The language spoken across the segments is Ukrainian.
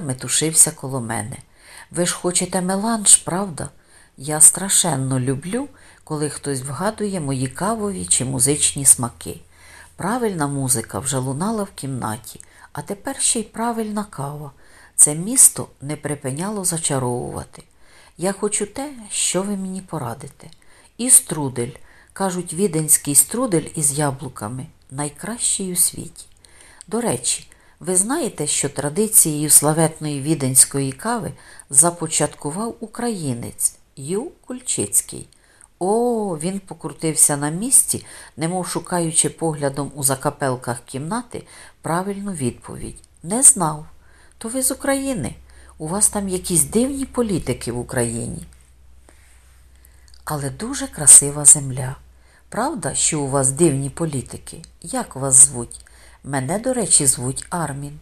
метушився коло мене. Ви ж хочете меланж, правда? Я страшенно люблю, коли хтось вгадує мої кавові чи музичні смаки. Правильна музика вже лунала в кімнаті, а тепер ще й правильна кава. Це місто не припиняло зачаровувати. Я хочу те, що ви мені порадите. І струдель. Кажуть, віденський струдель із яблуками найкращий у світі. До речі, ви знаєте, що традицією славетної віденської кави започаткував українець Ю Кульчицький. О, він покрутився на місці, немов шукаючи поглядом у закапелках кімнати правильну відповідь. Не знав. То ви з України. У вас там якісь дивні політики в Україні. Але дуже красива земля. Правда, що у вас дивні політики? Як вас звуть? Мене, до речі, звуть Армін.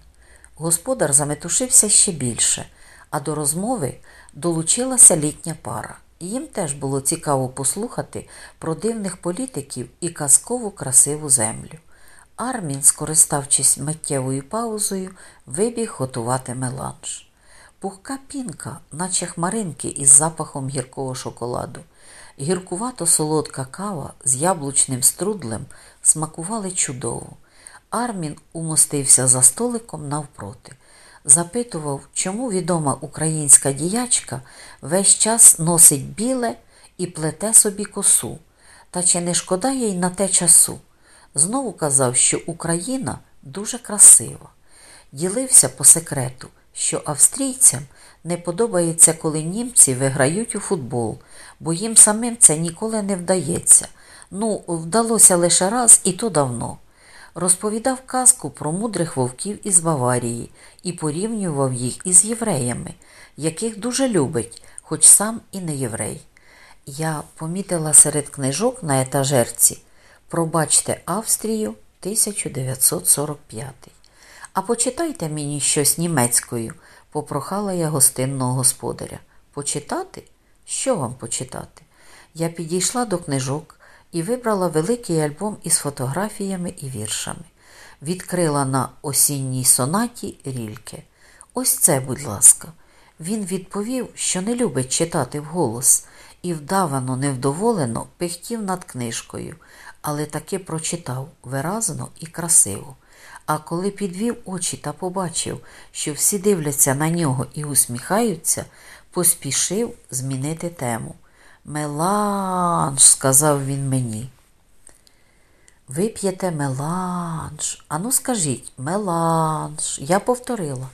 Господар заметушився ще більше, а до розмови долучилася літня пара. Їм теж було цікаво послухати про дивних політиків і казкову красиву землю. Армін, скориставшись миттєвою паузою, вибіг готувати меланж. Пухка пінка, наче хмаринки із запахом гіркого шоколаду. Гіркувато солодка кава з яблучним струдлем смакували чудово. Армін умостився за столиком навпроти. Запитував, чому відома українська діячка весь час носить біле і плете собі косу, та чи не шкода їй на те часу. Знову казав, що Україна дуже красива. Ділився по секрету, що австрійцям не подобається, коли німці виграють у футбол, бо їм самим це ніколи не вдається. Ну, вдалося лише раз і то давно. Розповідав казку про мудрих вовків із Баварії і порівнював їх із євреями, яких дуже любить, хоч сам і не єврей. Я помітила серед книжок на етажерці Пробачте Австрію 1945. А почитайте мені щось німецькою, попрохала я гостинного господаря. Почитати? Що вам почитати? Я підійшла до книжок і вибрала великий альбом із фотографіями і віршами. Відкрила на осінній сонаті рільки. Ось це, будь ласка. Він відповів, що не любить читати вголос, і вдавано, невдоволено пихтів над книжкою, але таки прочитав виразно і красиво. А коли підвів очі та побачив, що всі дивляться на нього і усміхаються, поспішив змінити тему. Меланж, сказав він мені. Вип'єте меланж. Ану, скажіть, меланж. Я повторила,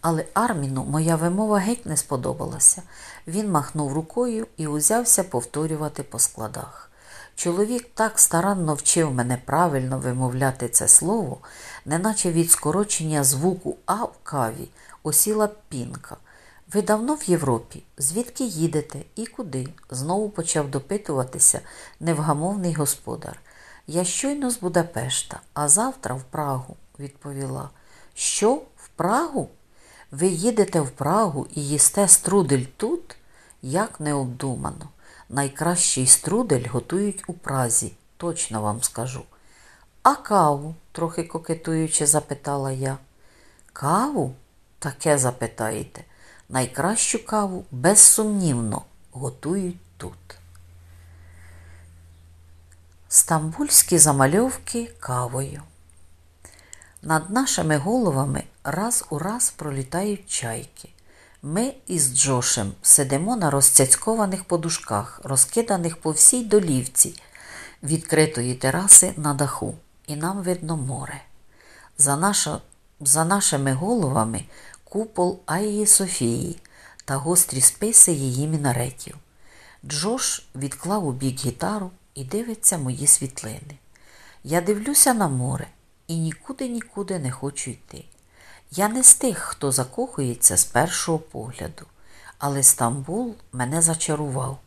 але Арміну моя вимова геть не сподобалася. Він махнув рукою і узявся повторювати по складах. Чоловік так старанно вчив мене правильно вимовляти це слово, неначе від скорочення звуку А в каві осіла пінка. Ви давно в Європі? Звідки їдете і куди? знову почав допитуватися невгамовний господар. Я щойно з Будапешта, а завтра в Прагу, відповіла. Що, в Прагу? Ви їдете в Прагу і їсте струдель тут? Як необдумано. Найкращий струдель готують у Празі, точно вам скажу. А каву? трохи кокетуючи, запитала я. Каву? Таке запитаєте. Найкращу каву безсумнівно готують тут. Стамбульські замальовки кавою. Над нашими головами раз у раз пролітають чайки. Ми із Джошем сидимо на розцяцькованих подушках, розкиданих по всій долівці відкритої тераси на даху, і нам видно море. За, наша, за нашими головами купол Аї Софії та гострі списи її мінаретів. Джош відклав у бік гітару і дивиться мої світлини. Я дивлюся на море і нікуди-нікуди не хочу йти. Я не з тих, хто закохується з першого погляду, але Стамбул мене зачарував.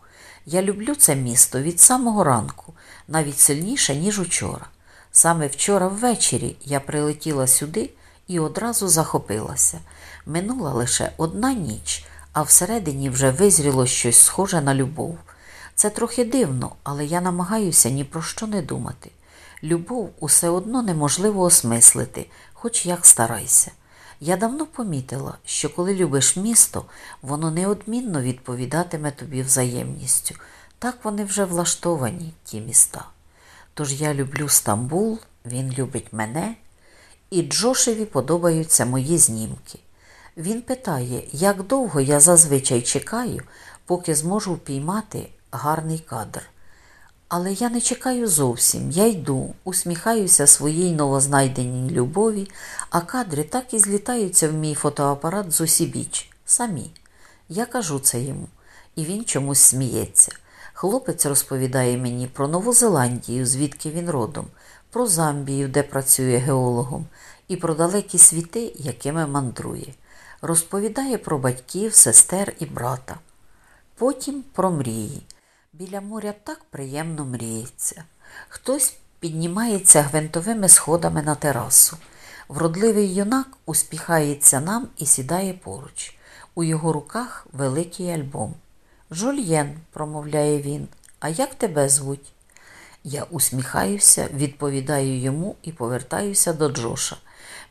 Я люблю це місто від самого ранку, навіть сильніше, ніж учора. Саме вчора ввечері я прилетіла сюди і одразу захопилася. Минула лише одна ніч, а всередині вже визріло щось схоже на любов. Це трохи дивно, але я намагаюся ні про що не думати. Любов усе одно неможливо осмислити, хоч як старайся. Я давно помітила, що коли любиш місто, воно неодмінно відповідатиме тобі взаємністю. Так вони вже влаштовані, ті міста. Тож я люблю Стамбул, він любить мене, і Джошеві подобаються мої знімки. Він питає, як довго я зазвичай чекаю, поки зможу впіймати гарний кадр. Але я не чекаю зовсім. Я йду, усміхаюся своїй новознайденій любові, а кадри так і злітаються в мій фотоапарат з усібіч. Самі. Я кажу це йому, і він чомусь сміється. Хлопець розповідає мені про Нову Зеландію, звідки він родом, про Замбію, де працює геологом, і про далекі світи, якими мандрує. Розповідає про батьків, сестер і брата. Потім про мрії. Біля моря так приємно мріється. Хтось піднімається гвинтовими сходами на терасу. Вродливий юнак успіхається нам і сідає поруч. У його руках великий альбом. Жульєн, промовляє він, а як тебе звуть? Я усміхаюся, відповідаю йому і повертаюся до Джоша.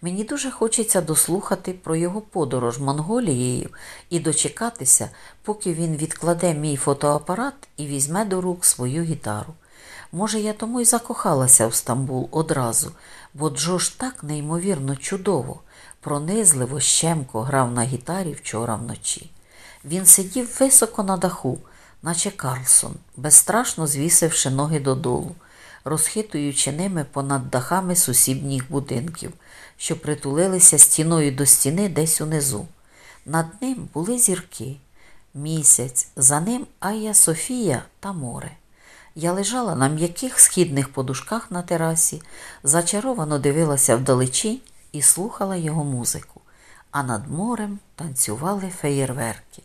Мені дуже хочеться дослухати про його подорож Монголією і дочекатися, поки він відкладе мій фотоапарат і візьме до рук свою гітару. Може, я тому й закохалася в Стамбул одразу, бо Джош так неймовірно чудово, пронизливо щемко грав на гітарі вчора вночі. Він сидів високо на даху, наче Карлсон, безстрашно звісивши ноги додолу, розхитуючи ними понад дахами сусідніх будинків, що притулилися стіною до стіни десь унизу. Над ним були зірки, місяць, за ним Айя Софія та море. Я лежала на м'яких східних подушках на терасі, зачаровано дивилася вдалечінь і слухала його музику, а над морем танцювали феєрверки.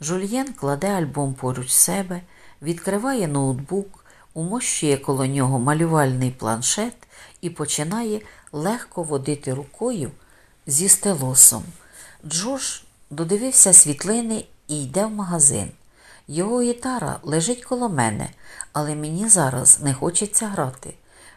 Жульєн кладе альбом поруч себе, відкриває ноутбук, умощує коло нього малювальний планшет і починає легко водити рукою зі стелосом. Джош додивився світлини і йде в магазин. Його гітара лежить коло мене, але мені зараз не хочеться грати.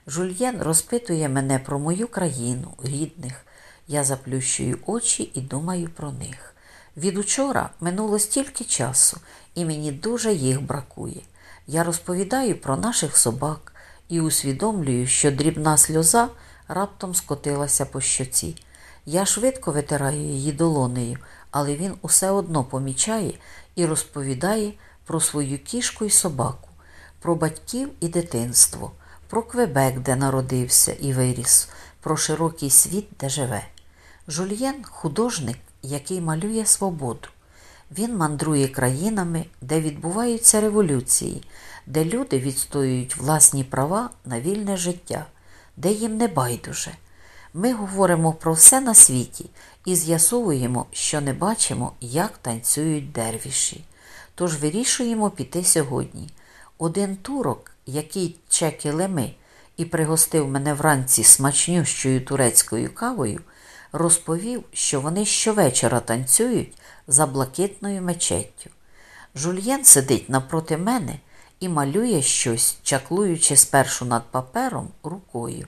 Жульєн розпитує мене про мою країну, рідних. Я заплющую очі і думаю про них. Від учора минуло стільки часу, і мені дуже їх бракує. Я розповідаю про наших собак і усвідомлюю, що дрібна сльоза раптом скотилася по щоці. Я швидко витираю її долонею, але він усе одно помічає і розповідає про свою кішку і собаку, про батьків і дитинство, про Квебек, де народився і виріс, про широкий світ, де живе. Жульєн художник, який малює свободу. Він мандрує країнами, де відбуваються революції, де люди відстоюють власні права на вільне життя, де їм не байдуже. Ми говоримо про все на світі і з'ясовуємо, що не бачимо, як танцюють дервіші. Тож вирішуємо піти сьогодні. Один турок, який чеки леми і пригостив мене вранці смачнющою турецькою кавою, розповів, що вони щовечора танцюють за блакитною мечеттю. Жульєн сидить напроти мене і малює щось, чаклуючи спершу над папером рукою.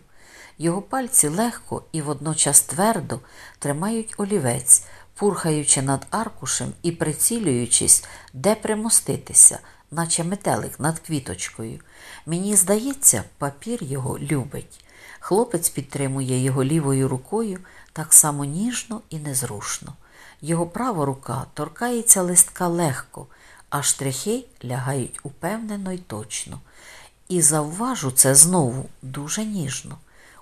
Його пальці легко і водночас твердо тримають олівець, пурхаючи над аркушем і прицілюючись, де примоститися, наче метелик над квіточкою. Мені здається, папір його любить. Хлопець підтримує його лівою рукою так само ніжно і незрушно. Його права рука торкається листка легко, а штрихи лягають упевнено й точно. І завважу це знову дуже ніжно.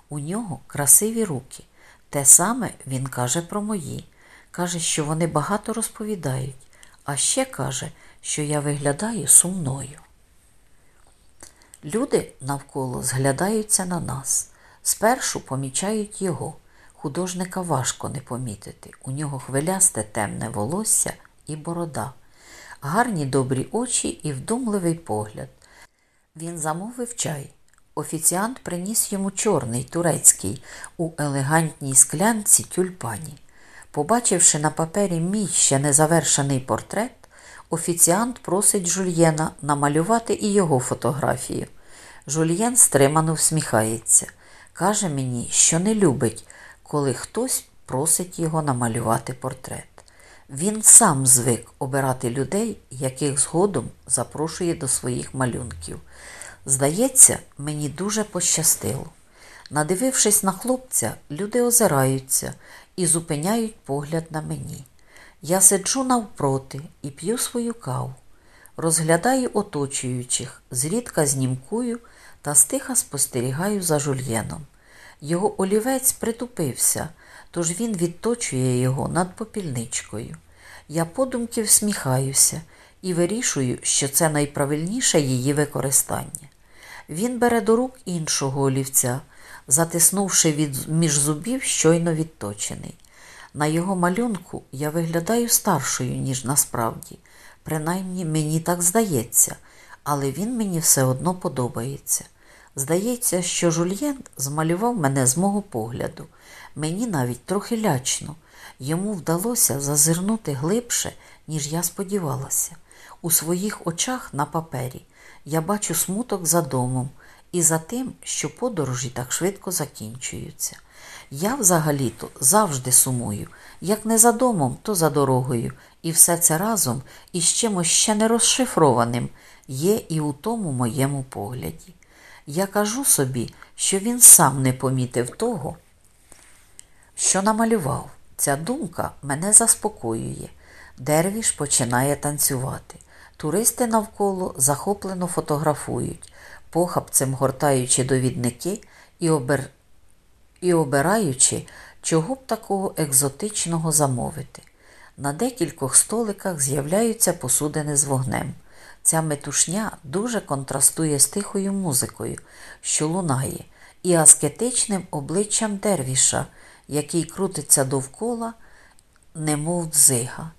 У нього красиві руки. Те саме він каже про мої. Каже, що вони багато розповідають, а ще каже, що я виглядаю сумною. Люди навколо зглядаються на нас. Спершу помічають його. Художника важко не помітити. У нього хвилясте темне волосся і борода, гарні добрі очі і вдумливий погляд. Він замовив чай. Офіціант приніс йому чорний турецький у елегантній склянці тюльпані. Побачивши на папері мій ще незавершений портрет, офіціант просить жульєна намалювати і його фотографію. Жульєн стримано всміхається. Каже мені, що не любить, коли хтось просить його намалювати портрет. Він сам звик обирати людей, яких згодом запрошує до своїх малюнків. Здається, мені дуже пощастило. Надивившись на хлопця, люди озираються і зупиняють погляд на мені. Я сиджу навпроти і п'ю свою каву, розглядаю оточуючих, зрідка знімкую та стиха спостерігаю за жульєном. Його олівець притупився, тож він відточує його над попільничкою. Я подумки всміхаюся і вирішую, що це найправильніше її використання. Він бере до рук іншого олівця, затиснувши від, між зубів щойно відточений. На його малюнку я виглядаю старшою, ніж насправді. Принаймні мені так здається, але він мені все одно подобається. Здається, що жульєн змалював мене з мого погляду. Мені навіть трохи лячно. Йому вдалося зазирнути глибше, ніж я сподівалася. У своїх очах на папері я бачу смуток за домом і за тим, що подорожі так швидко закінчуються. Я взагалі-то завжди сумую, як не за домом, то за дорогою, і все це разом із чимось ще не розшифрованим є і у тому моєму погляді. Я кажу собі, що він сам не помітив того, що намалював. Ця думка мене заспокоює. Дервіш починає танцювати. Туристи навколо захоплено фотографують, похапцем гортаючи довідники і, обер... і обираючи, чого б такого екзотичного замовити. На декількох столиках з'являються посудини з вогнем. Ця метушня дуже контрастує з тихою музикою, що лунає, і аскетичним обличчям дервіша, який крутиться довкола, немов дзига.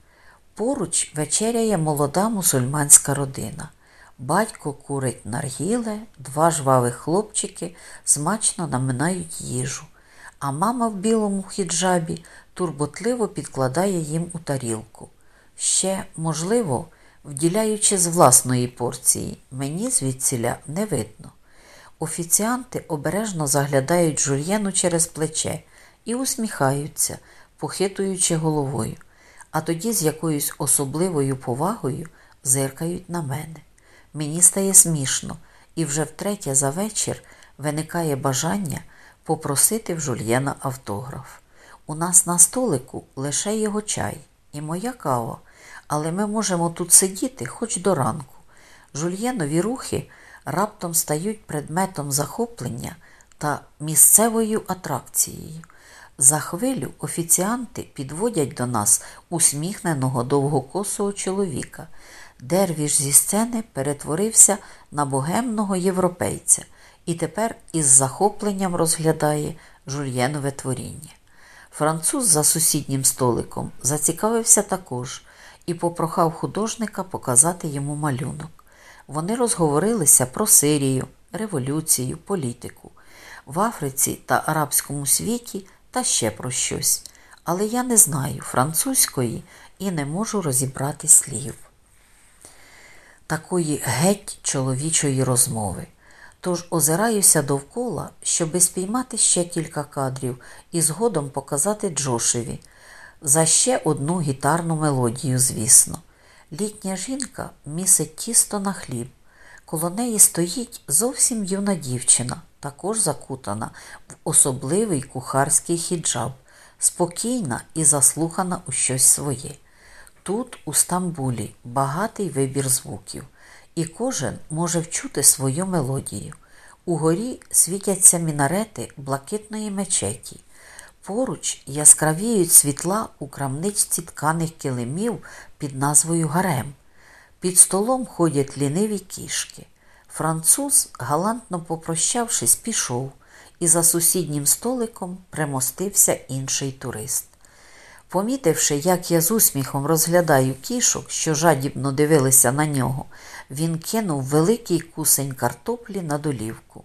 Поруч вечеряє молода мусульманська родина. Батько курить наргіле, два жвавих хлопчики смачно наминають їжу, а мама в білому хіджабі турботливо підкладає їм у тарілку. Ще, можливо, вділяючи з власної порції, мені звідсіля не видно. Офіціанти обережно заглядають жур'єну через плече і усміхаються, похитуючи головою, а тоді з якоюсь особливою повагою зиркають на мене. Мені стає смішно, і вже втретє за вечір виникає бажання попросити в жульєна автограф. У нас на столику лише його чай і моя кава, але ми можемо тут сидіти хоч до ранку. Жульєнові рухи раптом стають предметом захоплення та місцевою атракцією. За хвилю офіціанти підводять до нас усміхненого довгокосого чоловіка. Дервіш зі сцени перетворився на богемного європейця і тепер із захопленням розглядає жульєнове творіння. Француз за сусіднім столиком зацікавився також і попрохав художника показати йому малюнок. Вони розговорилися про Сирію, революцію, політику. В Африці та арабському світі та ще про щось. Але я не знаю французької і не можу розібрати слів. Такої геть чоловічої розмови. Тож озираюся довкола, щоби спіймати ще кілька кадрів і згодом показати Джошеві за ще одну гітарну мелодію, звісно. Літня жінка місить тісто на хліб. Коло неї стоїть зовсім юна дівчина, також закутана в особливий кухарський хіджаб, спокійна і заслухана у щось своє. Тут, у Стамбулі, багатий вибір звуків, і кожен може вчути свою мелодію. Угорі світяться мінарети блакитної мечеті. Поруч яскравіють світла у крамничці тканих килимів під назвою Гарем. Під столом ходять ліниві кішки. Француз, галантно попрощавшись, пішов, і за сусіднім столиком примостився інший турист. Помітивши, як я з усміхом розглядаю кішок, що жадібно дивилися на нього, він кинув великий кусень картоплі на долівку.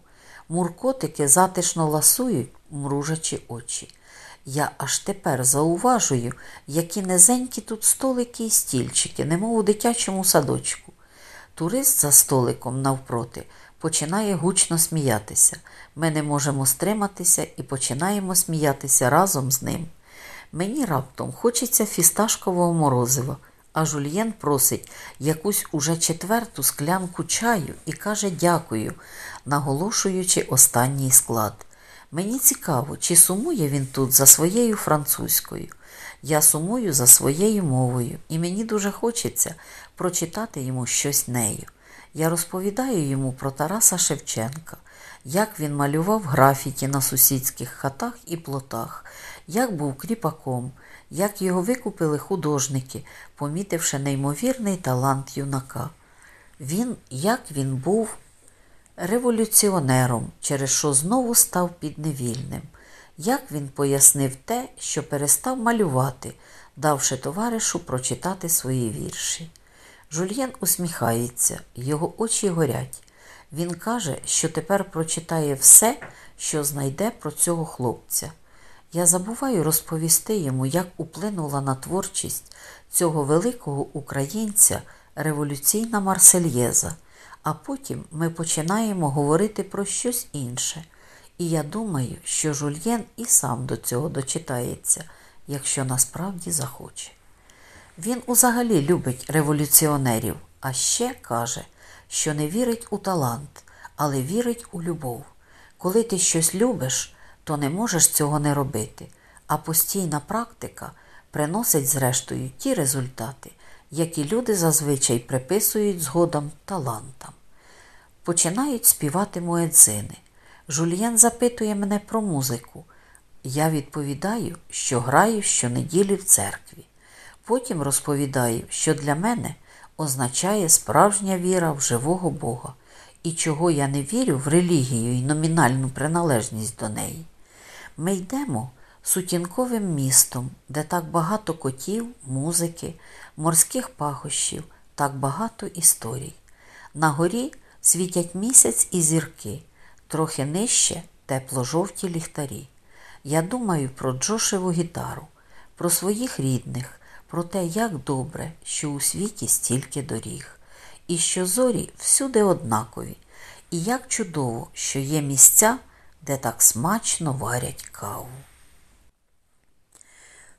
Муркотики затишно ласують, мружачи очі. Я аж тепер зауважую, які низенькі тут столики і стільчики, немов у дитячому садочку. Турист за столиком навпроти починає гучно сміятися. Ми не можемо стриматися і починаємо сміятися разом з ним. Мені раптом хочеться фісташкового морозива, а жульєн просить якусь уже четверту склянку чаю і каже дякую, наголошуючи останній склад. Мені цікаво, чи сумує він тут за своєю французькою. Я сумую за своєю мовою, і мені дуже хочеться прочитати йому щось нею. Я розповідаю йому про Тараса Шевченка, як він малював графіті на сусідських хатах і плотах, як був кріпаком, як його викупили художники, помітивши неймовірний талант юнака. Він, як він був революціонером, через що знову став підневільним, як він пояснив те, що перестав малювати, давши товаришу прочитати свої вірші. Жульєн усміхається, його очі горять. Він каже, що тепер прочитає все, що знайде про цього хлопця. Я забуваю розповісти йому, як уплинула на творчість цього великого українця революційна Марсельєза, а потім ми починаємо говорити про щось інше. І я думаю, що Жульєн і сам до цього дочитається, якщо насправді захоче. Він узагалі любить революціонерів, а ще каже, що не вірить у талант, але вірить у любов. Коли ти щось любиш, то не можеш цього не робити, а постійна практика приносить, зрештою, ті результати, які люди зазвичай приписують згодом талантам. Починають співати муедзини. Жульєн запитує мене про музику. Я відповідаю, що граю щонеділі в церкві. Потім розповідаю, що для мене означає справжня віра в живого Бога і чого я не вірю в релігію і номінальну приналежність до неї. Ми йдемо сутінковим містом, де так багато котів, музики, морських пахощів, так багато історій. На горі світять місяць і зірки, трохи нижче тепло-жовті ліхтарі. Я думаю про Джошеву гітару, про своїх рідних, про те, як добре, що у світі стільки доріг, і що зорі всюди однакові, і як чудово, що є місця, де так смачно варять каву.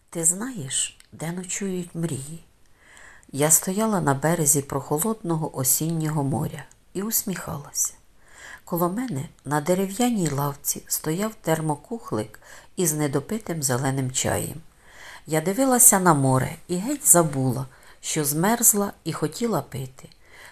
Ти знаєш, де ночують мрії? Я стояла на березі прохолодного осіннього моря і усміхалася. Коло мене на дерев'яній лавці стояв термокухлик із недопитим зеленим чаєм. Я дивилася на море і геть забула, що змерзла і хотіла пити.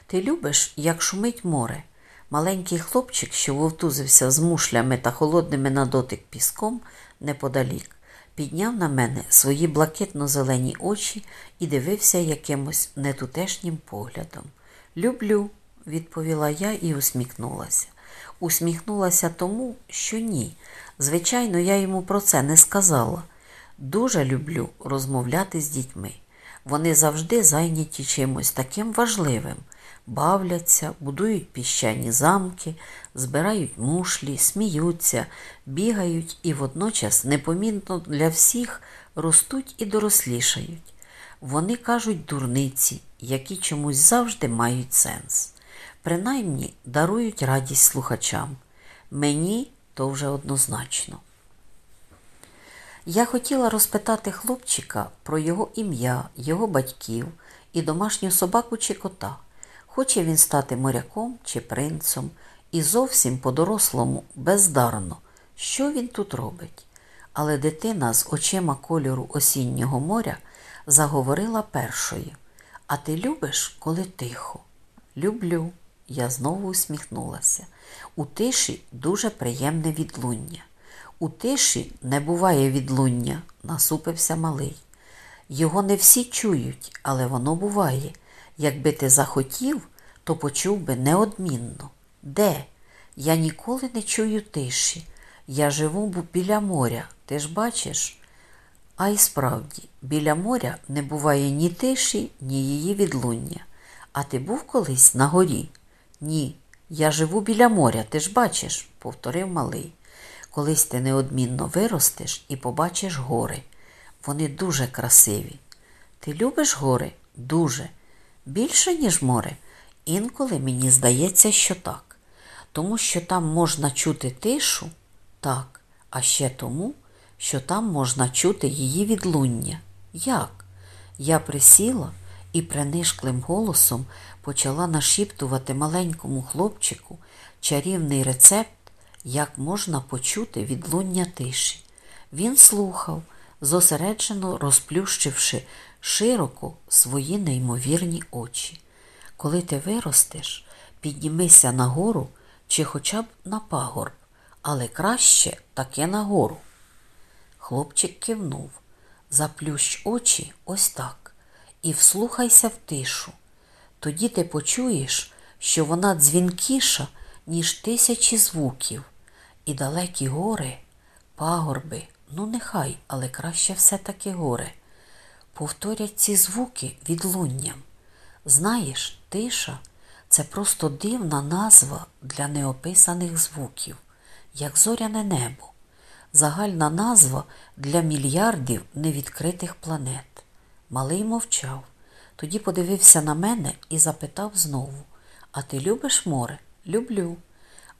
Ти любиш, як шумить море. Маленький хлопчик, що вовтузився з мушлями та холодними на дотик піском неподалік, підняв на мене свої блакитно-зелені очі і дивився якимось нетутешнім поглядом. Люблю, відповіла я і усміхнулася. Усміхнулася тому, що ні. Звичайно, я йому про це не сказала. Дуже люблю розмовляти з дітьми. Вони завжди зайняті чимось таким важливим, бавляться, будують піщані замки, збирають мушлі, сміються, бігають і водночас непомітно для всіх ростуть і дорослішають. Вони кажуть дурниці, які чомусь завжди мають сенс. Принаймні дарують радість слухачам. Мені то вже однозначно. Я хотіла розпитати хлопчика про його ім'я, його батьків і домашню собаку чи кота. Хоче він стати моряком чи принцем, і зовсім по-дорослому, бездарно, що він тут робить. Але дитина з очима кольору осіннього моря заговорила першою. А ти любиш, коли тихо? Люблю. Я знову усміхнулася. У тиші дуже приємне відлуння. У тиші не буває відлуння, насупився малий. Його не всі чують, але воно буває. Якби ти захотів, то почув би неодмінно. Де? Я ніколи не чую тиші. Я живу біля моря, ти ж бачиш? А й справді, біля моря не буває ні тиші, ні її відлуння. А ти був колись на горі? Ні, я живу біля моря, ти ж бачиш, повторив малий. Колись ти неодмінно виростеш і побачиш гори. Вони дуже красиві. Ти любиш гори? Дуже. Більше, ніж море. Інколи мені здається, що так. Тому що там можна чути тишу, так, а ще тому, що там можна чути її відлуння. Як? Я присіла і принишклим голосом почала нашіптувати маленькому хлопчику чарівний рецепт, як можна почути відлуння тиші. Він слухав, зосереджено розплющивши широко свої неймовірні очі. Коли ти виростеш, піднімися нагору чи хоча б на пагорб, але краще таке нагору. Хлопчик кивнув. Заплющ очі ось так і вслухайся в тишу. Тоді ти почуєш, що вона дзвінкіша, ніж тисячі звуків, і далекі гори, пагорби, ну нехай, але краще все-таки гори, повторять ці звуки відлунням. Знаєш, тиша це просто дивна назва для неописаних звуків, як зоряне небо, загальна назва для мільярдів невідкритих планет. Малий мовчав, тоді подивився на мене і запитав знову А ти любиш море? Люблю.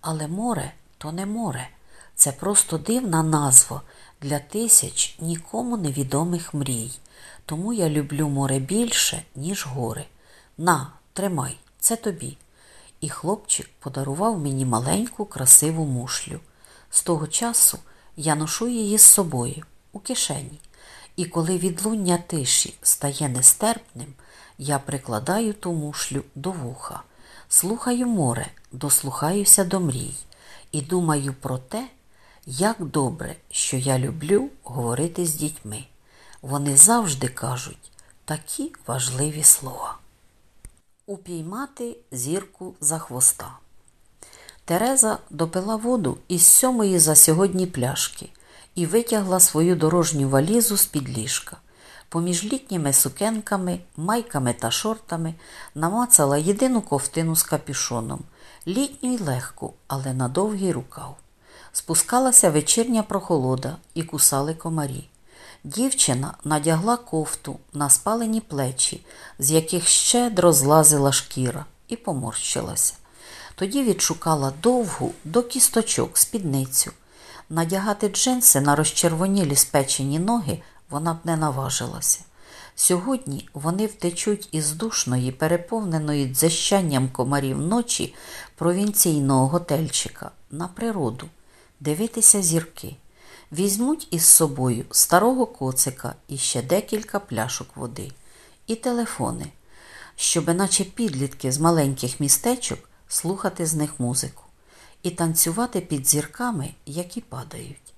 Але море то не море, це просто дивна назва для тисяч нікому невідомих мрій. Тому я люблю море більше, ніж гори. На, тримай, це тобі. І хлопчик подарував мені маленьку красиву мушлю. З того часу я ношу її з собою у кишені. І коли відлуння тиші стає нестерпним, я прикладаю ту мушлю до вуха, слухаю море, дослухаюся до мрій і думаю про те, як добре, що я люблю говорити з дітьми. Вони завжди кажуть такі важливі слова. Упіймати зірку за хвоста. Тереза допила воду із сьомої за сьогодні пляшки і витягла свою дорожню валізу з-під ліжка. Поміж літніми сукенками, майками та шортами намацала єдину ковтину з капюшоном, літню й легку, але на довгий рукав. Спускалася вечірня прохолода і кусали комарі. Дівчина надягла кофту на спалені плечі, з яких щедро злазила шкіра, і поморщилася. Тоді відшукала довгу до кісточок спідницю. Надягати джинси на розчервонілі спечені ноги вона б не наважилася. Сьогодні вони втечуть із душної, переповненої дзищанням комарів ночі провінційного готельчика на природу, дивитися зірки. Візьмуть із собою старого коцика і ще декілька пляшок води, і телефони, щоби, наче підлітки з маленьких містечок, слухати з них музику і танцювати під зірками, які падають.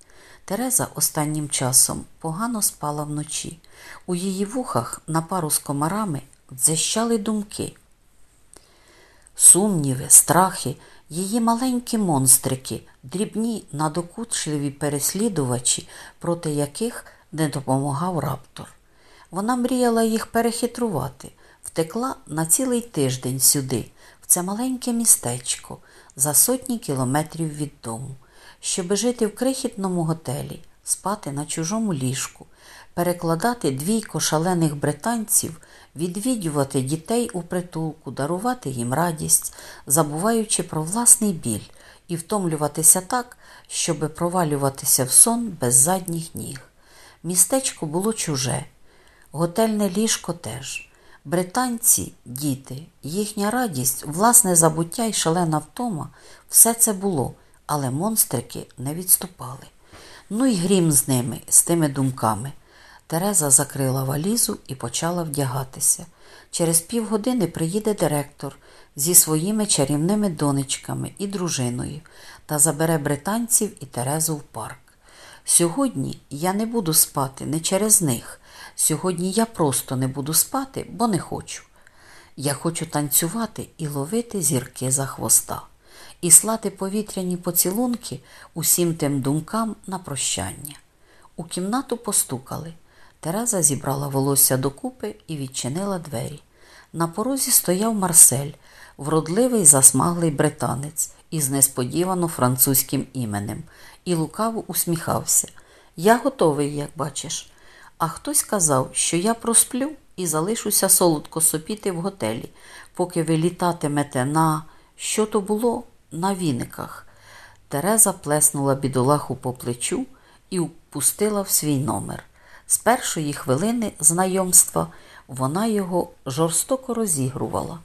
Тереза останнім часом погано спала вночі. У її вухах на пару з комарами дзищали думки. Сумніви, страхи, її маленькі монстрики, дрібні надокучливі переслідувачі, проти яких не допомагав раптор. Вона мріяла їх перехитрувати, втекла на цілий тиждень сюди, в це маленьке містечко, за сотні кілометрів від дому, щоби жити в крихітному готелі, спати на чужому ліжку, перекладати двійко шалених британців, відвідувати дітей у притулку, дарувати їм радість, забуваючи про власний біль і втомлюватися так, щоби провалюватися в сон без задніх ніг. Містечко було чуже, готельне ліжко теж. Британці, діти, їхня радість, власне забуття і шалена втома все це було, але монстрики не відступали. Ну і грім з ними, з тими думками. Тереза закрила валізу і почала вдягатися. Через півгодини приїде директор зі своїми чарівними донечками і дружиною та забере британців і Терезу в парк. Сьогодні я не буду спати не через них. Сьогодні я просто не буду спати, бо не хочу. Я хочу танцювати і ловити зірки за хвоста, і слати повітряні поцілунки усім тим думкам на прощання. У кімнату постукали. Тереза зібрала волосся докупи і відчинила двері. На порозі стояв Марсель, вродливий засмаглий британець із несподівано французьким іменем, і лукаво усміхався. Я готовий, як бачиш. А хтось казав, що я просплю і залишуся солодко сопіти в готелі, поки ви літатимете на що то було на віниках. Тереза плеснула бідолаху по плечу і впустила в свій номер. З першої хвилини знайомства вона його жорстоко розігрувала.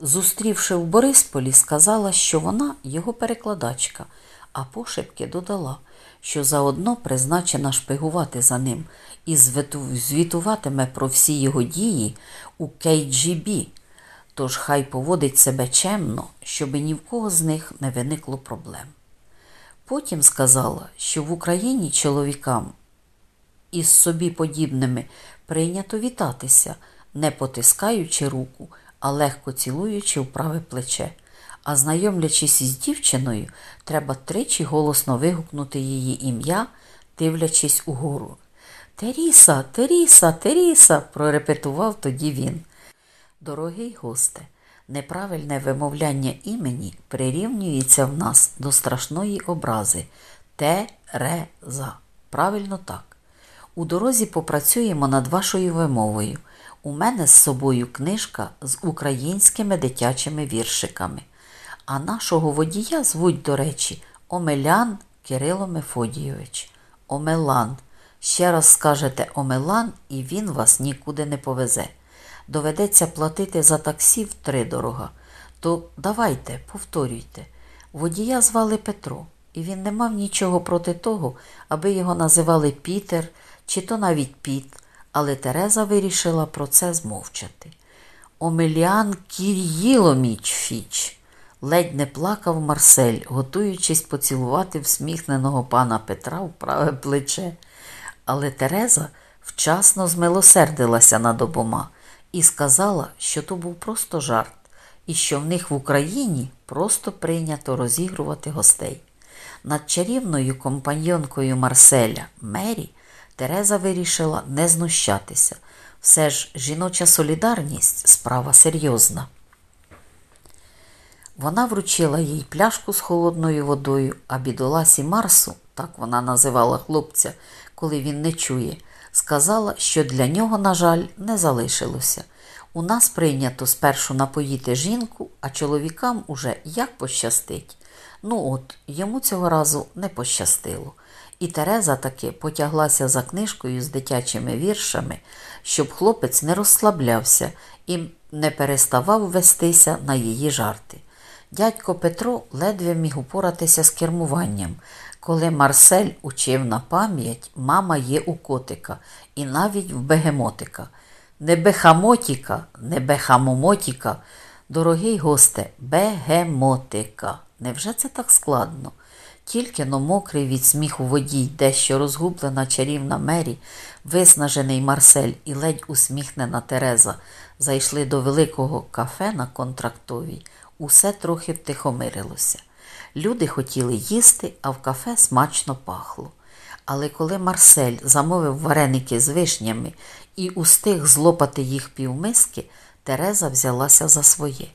Зустрівши в Борисполі, сказала, що вона його перекладачка, а пошепки додала, що заодно призначена шпигувати за ним і звітуватиме про всі його дії у KGB, тож хай поводить себе чемно, щоби ні в кого з них не виникло проблем. Потім сказала, що в Україні чоловікам із собі подібними прийнято вітатися, не потискаючи руку, а легко цілуючи в праве плече. А знайомлячись із дівчиною, треба тричі голосно вигукнути її ім'я, дивлячись угору. Теріса, Теріса, Теріса, прорепетував тоді він. Дорогий госте, неправильне вимовляння імені прирівнюється в нас до страшної образи Тереза. Правильно так. У дорозі попрацюємо над вашою вимовою. У мене з собою книжка з українськими дитячими віршиками. А нашого водія звуть, до речі, Омелян Кирило Мефодійович. Омелан. Ще раз скажете Омелан, і він вас нікуди не повезе. Доведеться платити за таксі втридорога. То давайте, повторюйте. Водія звали Петро, і він не мав нічого проти того, аби його називали Пітер чи то навіть Піт, але Тереза вирішила про це змовчати. Омеліан Кір'їломіч Фіч. Ледь не плакав Марсель, готуючись поцілувати всміхненого пана Петра в праве плече. Але Тереза вчасно змилосердилася над обома і сказала, що то був просто жарт, і що в них в Україні просто прийнято розігрувати гостей. Над чарівною компаньонкою Марселя Мері Тереза вирішила не знущатися. Все ж жіноча солідарність справа серйозна. Вона вручила їй пляшку з холодною водою, а бідоласі Марсу, так вона називала хлопця, коли він не чує, сказала, що для нього, на жаль, не залишилося. У нас прийнято спершу напоїти жінку, а чоловікам уже як пощастить. Ну от, йому цього разу не пощастило. І Тереза таки потяглася за книжкою з дитячими віршами, щоб хлопець не розслаблявся і не переставав вестися на її жарти. Дядько Петро ледве міг упоратися з кермуванням, коли Марсель учив на пам'ять мама є у котика і навіть в бегемотика. Не бехамотіка, не бехамомотіка, дорогий госте, бегемотика. Невже це так складно? Тільки но мокрий від сміху водій, дещо розгублена чарівна Мері, виснажений Марсель і ледь усміхнена Тереза зайшли до великого кафе на контрактовій. Усе трохи втихомирилося. Люди хотіли їсти, а в кафе смачно пахло. Але коли Марсель замовив вареники з вишнями і устиг злопати їх півмиски, Тереза взялася за своє.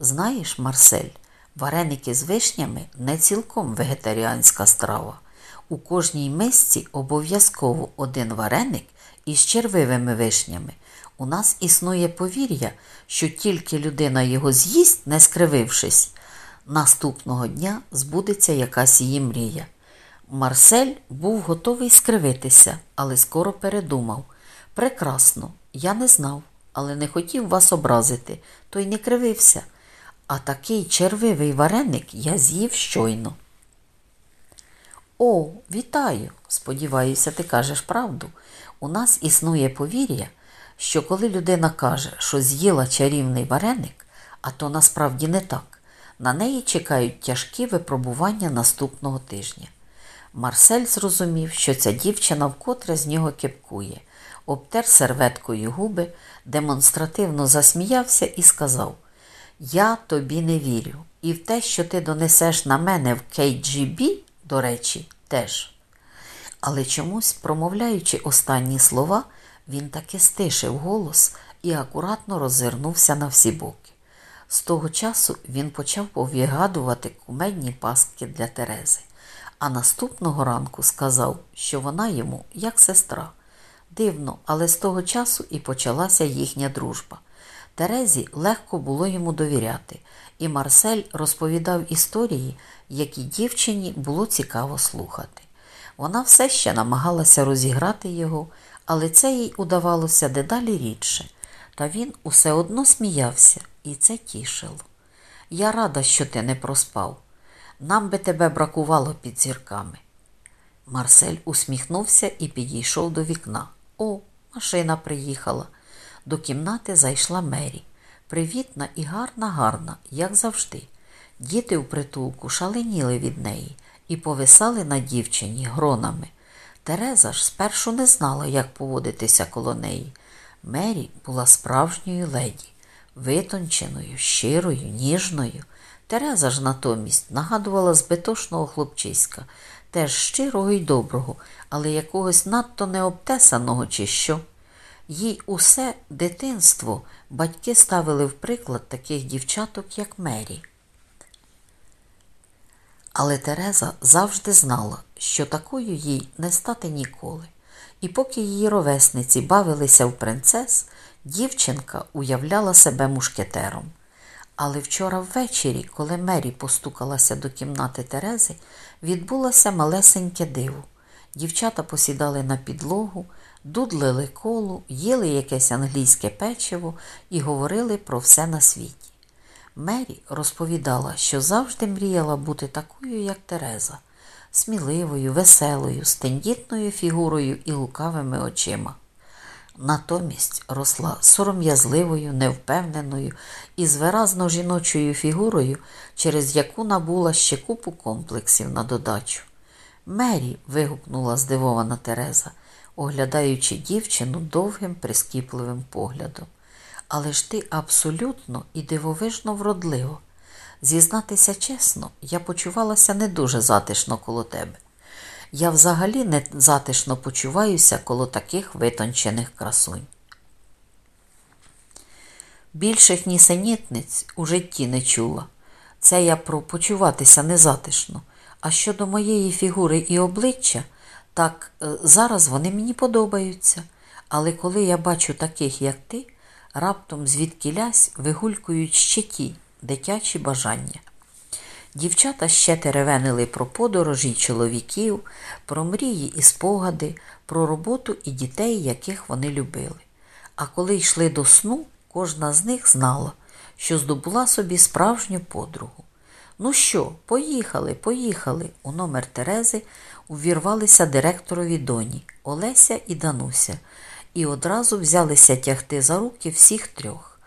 Знаєш, Марсель, вареники з вишнями не цілком вегетаріанська страва. У кожній мисці обов'язково один вареник із червивими вишнями. У нас існує повір'я, що тільки людина його з'їсть, не скривившись, наступного дня збудеться якась її мрія. Марсель був готовий скривитися, але скоро передумав. Прекрасно, я не знав, але не хотів вас образити, то й не кривився. А такий червивий вареник я з'їв щойно. О, вітаю! Сподіваюся, ти кажеш правду. У нас існує повір'я, що коли людина каже, що з'їла чарівний вареник, а то насправді не так, на неї чекають тяжкі випробування наступного тижня. Марсель зрозумів, що ця дівчина вкотре з нього кепкує, обтер серветкою губи, демонстративно засміявся і сказав: Я тобі не вірю, і в те, що ти донесеш на мене в KGB, до речі, теж. Але чомусь, промовляючи останні слова, він таки стишив голос і акуратно роззирнувся на всі боки. З того часу він почав повігадувати кумедні пастки для Терези, а наступного ранку сказав, що вона йому як сестра. Дивно, але з того часу і почалася їхня дружба. Терезі легко було йому довіряти, і Марсель розповідав історії, які дівчині було цікаво слухати. Вона все ще намагалася розіграти його, але це їй удавалося дедалі рідше, та він усе одно сміявся, і це тішило. Я рада, що ти не проспав. Нам би тебе бракувало під зірками. Марсель усміхнувся і підійшов до вікна. О, машина приїхала. До кімнати зайшла Мері. Привітна і гарна, гарна, як завжди. Діти у притулку шаленіли від неї і повисали на дівчині гронами. Тереза ж спершу не знала, як поводитися коло неї. Мері була справжньою леді, витонченою, щирою, ніжною. Тереза ж натомість нагадувала збитошного хлопчиська, теж щирого й доброго, але якогось надто необтесаного, чи що. Їй усе дитинство батьки ставили в приклад таких дівчаток, як Мері. Але Тереза завжди знала, що такою їй не стати ніколи. І поки її ровесниці бавилися в принцес, дівчинка уявляла себе мушкетером. Але вчора ввечері, коли Мері постукалася до кімнати Терези, відбулося малесеньке диво. Дівчата посідали на підлогу, дудлили колу, їли якесь англійське печиво і говорили про все на світі. Мері розповідала, що завжди мріяла бути такою, як Тереза, сміливою, веселою, з тендітною фігурою і лукавими очима. Натомість росла сором'язливою, невпевненою і з виразно жіночою фігурою, через яку набула ще купу комплексів на додачу. Мері. вигукнула здивована Тереза, оглядаючи дівчину довгим прискіпливим поглядом. Але ж ти абсолютно і дивовижно вродлива. Зізнатися чесно, я почувалася не дуже затишно коло тебе. Я взагалі не затишно почуваюся коло таких витончених красунь. Більших нісенітниць у житті не чула. Це я про почуватися незатишно. А щодо моєї фігури і обличчя, так е, зараз вони мені подобаються. Але коли я бачу таких, як ти, раптом звідки лясь вигулькують ще ті дитячі бажання. Дівчата ще теревенили про подорожі чоловіків, про мрії і спогади, про роботу і дітей, яких вони любили. А коли йшли до сну, кожна з них знала, що здобула собі справжню подругу. Ну що, поїхали, поїхали. У номер Терези увірвалися директорові доні Олеся і Дануся, і одразу взялися тягти за руки всіх трьох.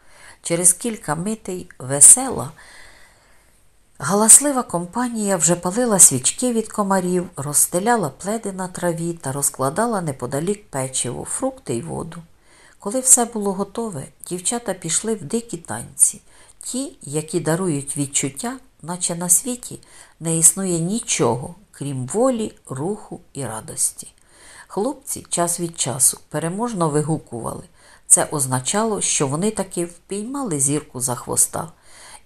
Через кілька митей весела. Галаслива компанія вже палила свічки від комарів, розстеляла пледи на траві та розкладала неподалік печиво, фрукти й воду. Коли все було готове, дівчата пішли в дикі танці, ті, які дарують відчуття, наче на світі не існує нічого, крім волі, руху і радості. Хлопці час від часу переможно вигукували. Це означало, що вони таки впіймали зірку за хвоста.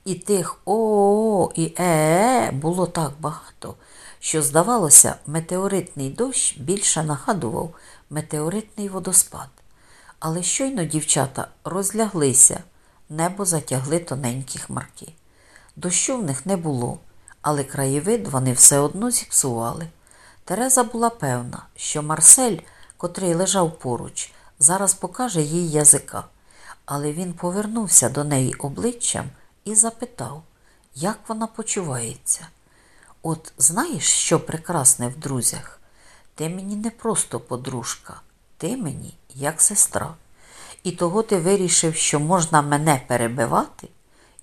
І тих о і е було так багато, що, здавалося, метеоритний дощ більше нагадував метеоритний водоспад. Але щойно дівчата розляглися, небо затягли тоненькі хмарки. Дощу в них не було, але краєвид вони все одно зіпсували. Тереза була певна, що Марсель, котрий лежав поруч, зараз покаже їй язика, але він повернувся до неї обличчям і запитав, як вона почувається. От знаєш, що прекрасне в друзях? Ти мені не просто подружка, ти мені як сестра. І того ти вирішив, що можна мене перебивати?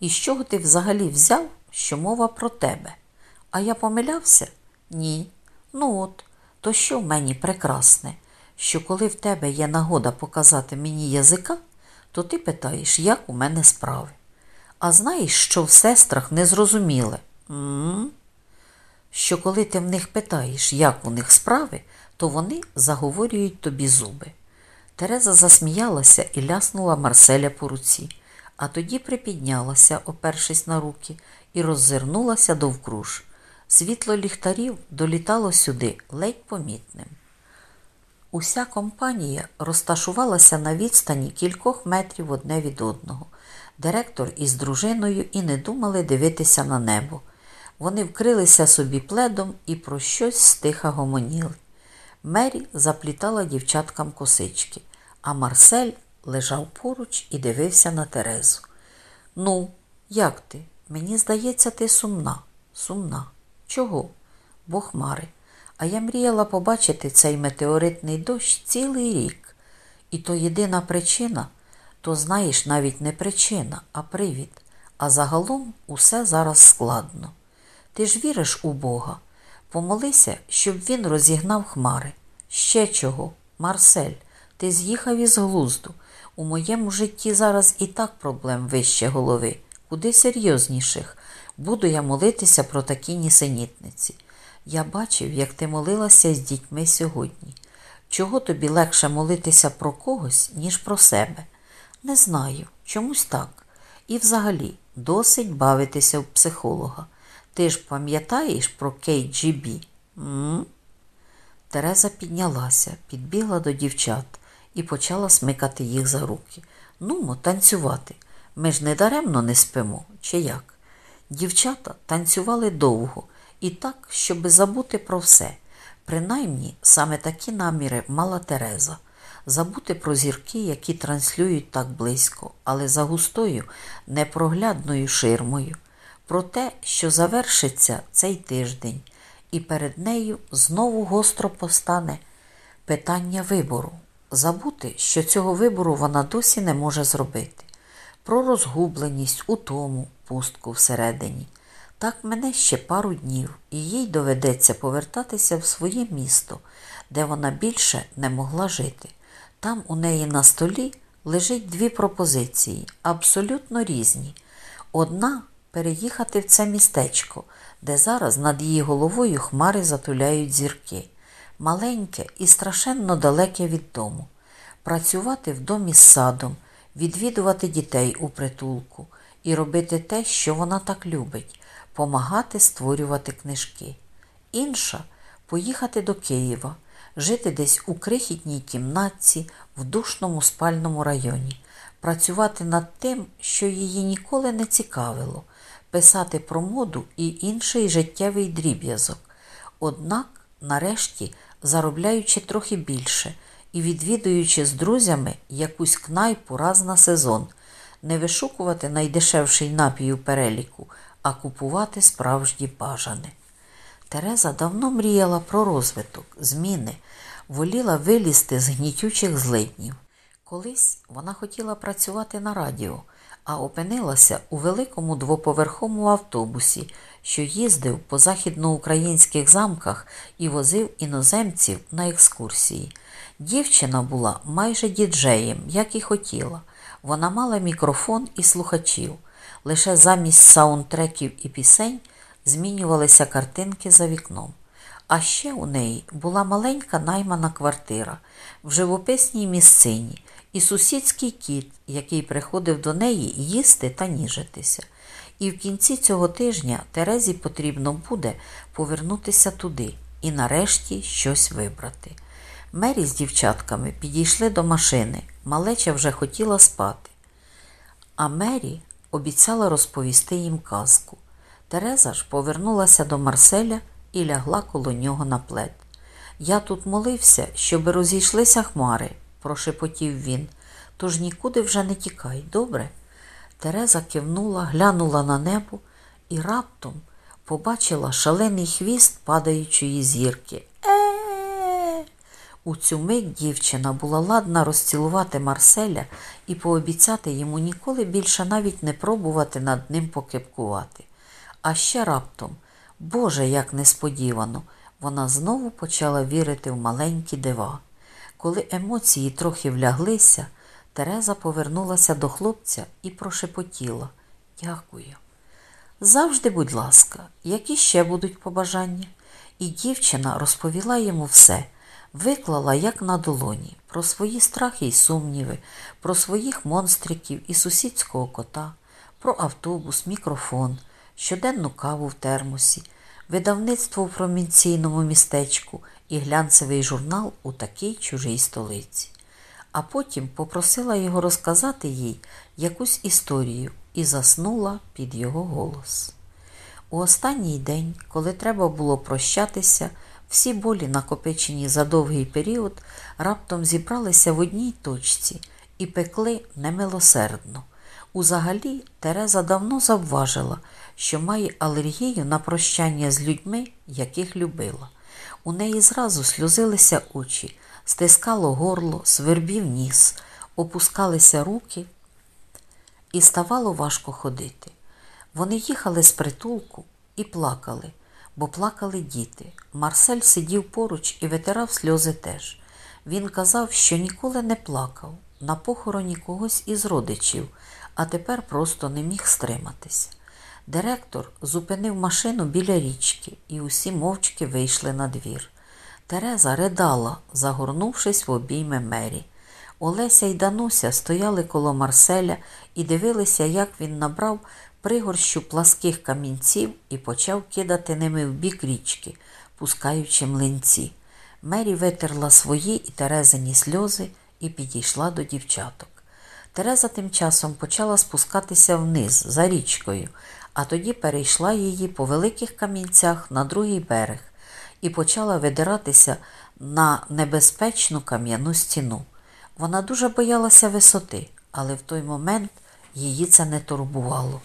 І з чого ти взагалі взяв, що мова про тебе? А я помилявся? Ні. Ну от, то що в мені прекрасне, що коли в тебе є нагода показати мені язика, то ти питаєш, як у мене справи. А знаєш, що в сестрах незрозуміле? М-м-м? Що коли ти в них питаєш, як у них справи, то вони заговорюють тобі зуби. Тереза засміялася і ляснула Марселя по руці, а тоді припіднялася, опершись на руки, і роззирнулася довкруж. Світло ліхтарів долітало сюди ледь помітним. Уся компанія розташувалася на відстані кількох метрів одне від одного. Директор із дружиною і не думали дивитися на небо. Вони вкрилися собі пледом і про щось стиха гомоніли. Мері заплітала дівчаткам косички, а Марсель лежав поруч і дивився на Терезу. Ну, як ти? Мені здається, ти сумна. Сумна. Чого? Бо хмари. А я мріяла побачити цей метеоритний дощ цілий рік. І то єдина причина, то знаєш, навіть не причина, а привід. А загалом усе зараз складно. Ти ж віриш у Бога. Помолися, щоб він розігнав хмари. Ще чого, Марсель, ти з'їхав із глузду. У моєму житті зараз і так проблем вище голови, куди серйозніших. Буду я молитися про такі нісенітниці. Я бачив, як ти молилася з дітьми сьогодні. Чого тобі легше молитися про когось, ніж про себе? Не знаю, чомусь так. І взагалі досить бавитися в психолога. Ти ж пам'ятаєш про KGB? М? Тереза піднялася, підбігла до дівчат і почала смикати їх за руки. Нумо, танцювати. Ми ж не даремно не спимо, чи як? Дівчата танцювали довго і так, щоби забути про все. Принаймні, саме такі наміри мала Тереза забути про зірки, які транслюють так близько, але за густою, непроглядною ширмою, про те, що завершиться цей тиждень, і перед нею знову гостро постане питання вибору. Забути, що цього вибору вона досі не може зробити, про розгубленість, утому, пустку всередині. Так мене ще пару днів, і їй доведеться повертатися в своє місто, де вона більше не могла жити. Там у неї на столі лежить дві пропозиції, абсолютно різні. Одна переїхати в це містечко, де зараз над її головою хмари затуляють зірки, маленьке і страшенно далеке від дому, працювати в домі з садом, відвідувати дітей у притулку і робити те, що вона так любить помагати створювати книжки. Інша поїхати до Києва, жити десь у крихітній кімнатці в душному спальному районі, працювати над тим, що її ніколи не цікавило, писати про моду і інший життєвий дріб'язок. Однак, нарешті, заробляючи трохи більше і відвідуючи з друзями якусь кнайпу раз на сезон, не вишукувати найдешевший напій у переліку, а купувати справжні бажани. Тереза давно мріяла про розвиток, зміни, воліла вилізти з гнітючих злиднів. Колись вона хотіла працювати на радіо, а опинилася у великому двоповерхому автобусі, що їздив по західноукраїнських замках і возив іноземців на екскурсії. Дівчина була майже діджеєм, як і хотіла. Вона мала мікрофон і слухачів. Лише замість саундтреків і пісень змінювалися картинки за вікном. А ще у неї була маленька наймана квартира в живописній місцині і сусідський кіт, який приходив до неї їсти та ніжитися. І в кінці цього тижня Терезі потрібно буде повернутися туди і нарешті щось вибрати. Мері з дівчатками підійшли до машини, малеча вже хотіла спати. А Мері обіцяла розповісти їм казку. Тереза ж повернулася до Марселя і лягла коло нього на плед. Я тут молився, щоби розійшлися хмари, прошепотів він, тож нікуди вже не тікай, добре? Тереза кивнула, глянула на небо і раптом побачила шалений хвіст падаючої зірки. Е. У цю мить дівчина була ладна розцілувати Марселя і пообіцяти йому ніколи більше навіть не пробувати над ним покипкувати. А ще раптом, Боже, як несподівано, вона знову почала вірити в маленькі дива. Коли емоції трохи вляглися, Тереза повернулася до хлопця і прошепотіла Дякую. Завжди, будь ласка, які ще будуть побажання? І дівчина розповіла йому все, виклала, як на долоні, про свої страхи й сумніви, про своїх монстриків і сусідського кота, про автобус, мікрофон, щоденну каву в термосі, видавництво в провінційному містечку і глянцевий журнал у такій чужій столиці. А потім попросила його розказати їй якусь історію і заснула під його голос. У останній день, коли треба було прощатися, Всі болі, накопичені за довгий період, раптом зібралися в одній точці і пекли немилосердно. Узагалі, Тереза давно завважила, що має алергію на прощання з людьми, яких любила. У неї зразу сльозилися очі, стискало горло, свербів ніс, опускалися руки, і ставало важко ходити. Вони їхали з притулку і плакали, бо плакали діти. Марсель сидів поруч і витирав сльози теж. Він казав, що ніколи не плакав на похороні когось із родичів, а тепер просто не міг стриматися. Директор зупинив машину біля річки, і усі мовчки вийшли на двір. Тереза ридала, загорнувшись в обійми Мері. Олеся й Дануся стояли коло Марселя і дивилися, як він набрав пригорщу пласких камінців і почав кидати ними в бік річки, пускаючи млинці. Мері витерла свої і Терезині сльози і підійшла до дівчаток. Тереза тим часом почала спускатися вниз за річкою, а тоді перейшла її по великих камінцях на другий берег і почала видиратися на небезпечну кам'яну стіну. Вона дуже боялася висоти, але в той момент її це не турбувало.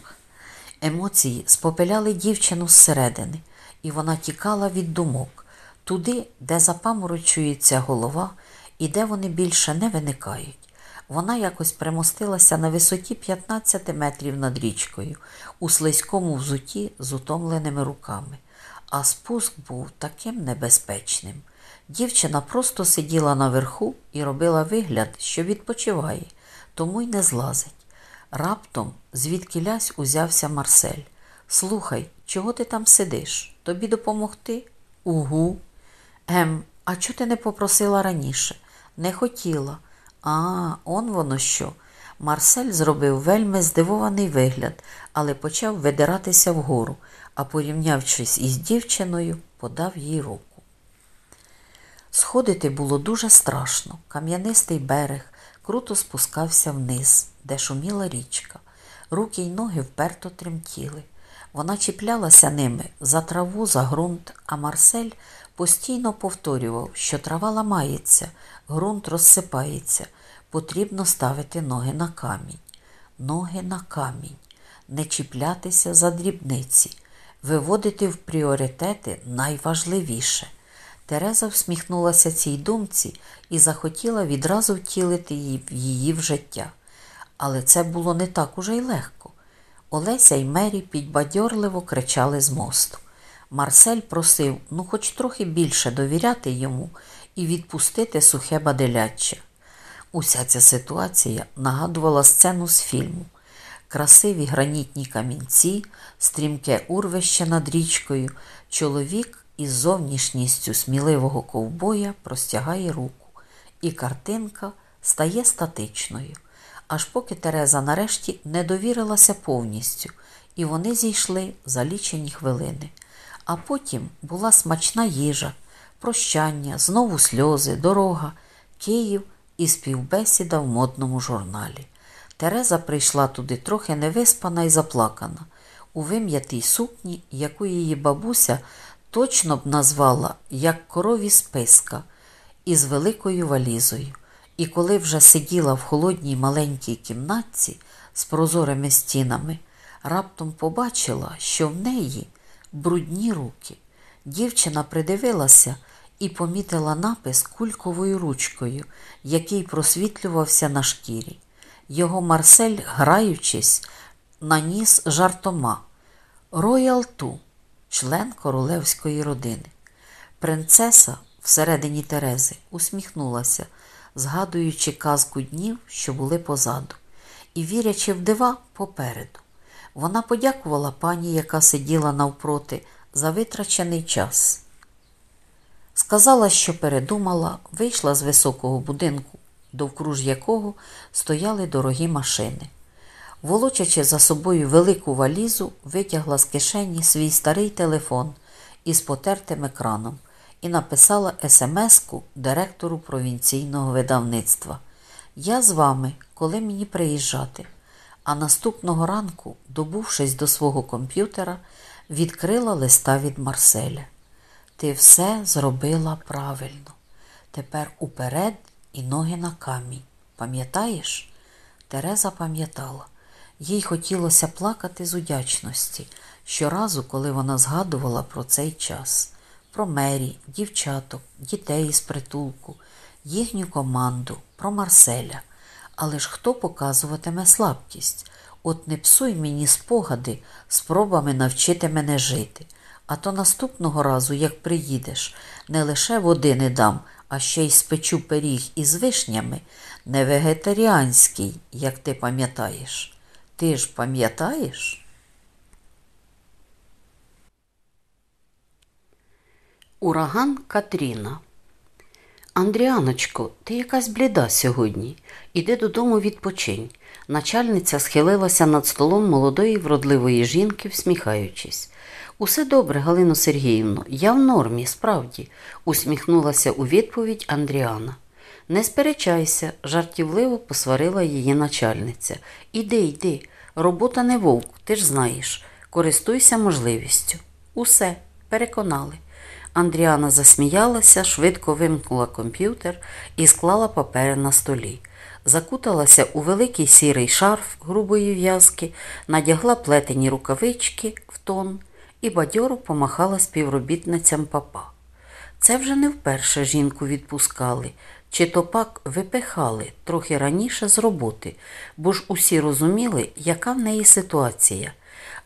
Емоції спопиляли дівчину зсередини, і вона тікала від думок туди, де запаморочується голова і де вони більше не виникають. Вона якось примостилася на висоті 15 метрів над річкою, у слизькому взуті з утомленими руками, а спуск був таким небезпечним. Дівчина просто сиділа наверху і робила вигляд, що відпочиває, тому й не злазить. Раптом звідки лясь узявся Марсель. Слухай, чого ти там сидиш? Тобі допомогти? Угу. Ем, а чого ти не попросила раніше? Не хотіла. А, он воно що. Марсель зробив вельми здивований вигляд, але почав видиратися вгору, а порівнявшись із дівчиною, подав їй руку. Сходити було дуже страшно. Кам'янистий берег круто спускався вниз, де шуміла річка. Руки й ноги вперто тремтіли. Вона чіплялася ними за траву, за ґрунт, а Марсель постійно повторював, що трава ламається, ґрунт розсипається, потрібно ставити ноги на камінь. Ноги на камінь, не чіплятися за дрібниці, виводити в пріоритети найважливіше. Тереза всміхнулася цій думці і захотіла відразу втілити її в її життя. Але це було не так уже й легко. Олеся й Мері підбадьорливо кричали з мосту. Марсель просив ну хоч трохи більше довіряти йому і відпустити сухе баделяччя. Уся ця ситуація нагадувала сцену з фільму. Красиві гранітні камінці, стрімке урвище над річкою, чоловік із зовнішністю сміливого ковбоя простягає руку, і картинка стає статичною, аж поки Тереза нарешті не довірилася повністю, і вони зійшли за лічені хвилини. А потім була смачна їжа, прощання, знову сльози, дорога, Київ і співбесіда в модному журналі. Тереза прийшла туди трохи невиспана і заплакана, у вим'ятій сукні, яку її бабуся точно б назвала як корові списка із великою валізою. І коли вже сиділа в холодній маленькій кімнатці з прозорими стінами, раптом побачила, що в неї брудні руки. Дівчина придивилася і помітила напис кульковою ручкою, який просвітлювався на шкірі. Його Марсель, граючись, наніс жартома. Royalty, член королевської родини. Принцеса всередині Терези усміхнулася, згадуючи казку днів, що були позаду, і вірячи в дива попереду. Вона подякувала пані, яка сиділа навпроти, за витрачений час. Сказала, що передумала, вийшла з високого будинку, довкруж якого стояли дорогі машини. Волочачи за собою велику валізу, витягла з кишені свій старий телефон із потертим екраном і написала смс-ку директору провінційного видавництва. Я з вами, коли мені приїжджати. А наступного ранку, добувшись до свого комп'ютера, відкрила листа від Марселя. Ти все зробила правильно. Тепер уперед і ноги на камінь. Пам'ятаєш? Тереза пам'ятала. Їй хотілося плакати з удячності щоразу, коли вона згадувала про цей час, про мері, дівчаток, дітей із притулку, їхню команду, про Марселя. Але ж хто показуватиме слабкість? От не псуй мені спогади спробами навчити мене жити. А то наступного разу, як приїдеш, не лише води не дам, а ще й спечу пиріг із вишнями, не вегетаріанський, як ти пам'ятаєш. Ти ж пам'ятаєш? Ураган Катріна. Андріаночко, ти якась бліда сьогодні. Іди додому відпочинь. Начальниця схилилася над столом молодої вродливої жінки, всміхаючись. Усе добре, Галино Сергіївно, я в нормі, справді, усміхнулася у відповідь Андріана. Не сперечайся, жартівливо посварила її начальниця. Іди, йди, робота не вовк, ти ж знаєш. Користуйся можливістю. Усе, переконали. Андріана засміялася, швидко вимкнула комп'ютер і склала папери на столі. Закуталася у великий сірий шарф грубої в'язки, надягла плетені рукавички в тон і бадьоро помахала співробітницям папа. Це вже не вперше жінку відпускали, чи то пак випихали трохи раніше з роботи, бо ж усі розуміли, яка в неї ситуація.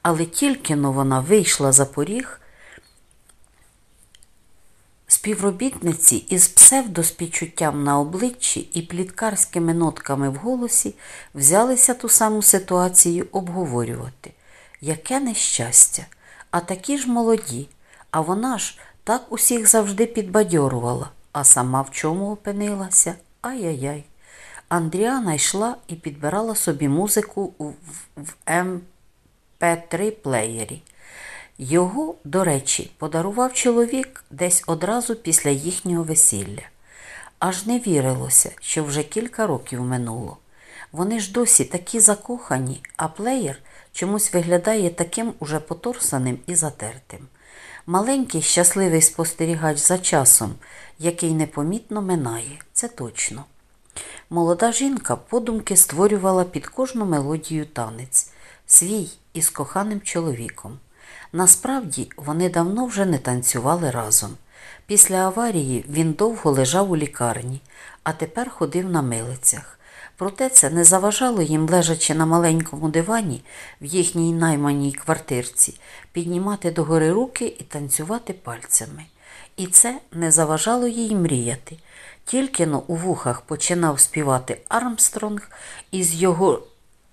Але тільки но вона вийшла за поріг, Співробітниці із псевдоспічуттям на обличчі і пліткарськими нотками в голосі взялися ту саму ситуацію обговорювати. Яке нещастя, а такі ж молоді, а вона ж так усіх завжди підбадьорувала, а сама в чому опинилася? Ай-яй-яй. Андріана йшла і підбирала собі музику в, в МП3 плеєрі. Його, до речі, подарував чоловік десь одразу після їхнього весілля. Аж не вірилося, що вже кілька років минуло. Вони ж досі такі закохані, а плеєр чомусь виглядає таким уже поторсаним і затертим. Маленький щасливий спостерігач за часом, який непомітно минає, це точно. Молода жінка подумки створювала під кожну мелодію танець, свій із коханим чоловіком. Насправді вони давно вже не танцювали разом. Після аварії він довго лежав у лікарні, а тепер ходив на милицях. Проте це не заважало їм, лежачи на маленькому дивані в їхній найманій квартирці, піднімати догори руки і танцювати пальцями. І це не заважало їй мріяти. Тільки но у вухах починав співати Армстронг із його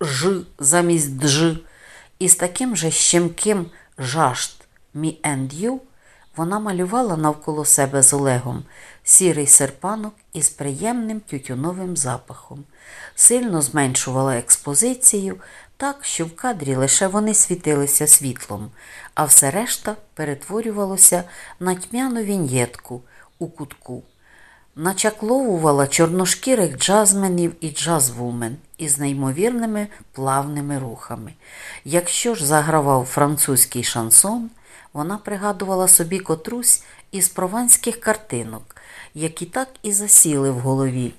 ж замість дж, і з таким же щемким жашт «Me and you» вона малювала навколо себе з Олегом сірий серпанок із приємним тютюновим запахом, сильно зменшувала експозицію так, що в кадрі лише вони світилися світлом, а все решта перетворювалося на тьмяну віньєтку у кутку. Начакловувала чорношкірих джазменів і джазвумен із неймовірними плавними рухами. Якщо ж загравав французький шансон, вона пригадувала собі котрусь із прованських картинок, які так і засіли в голові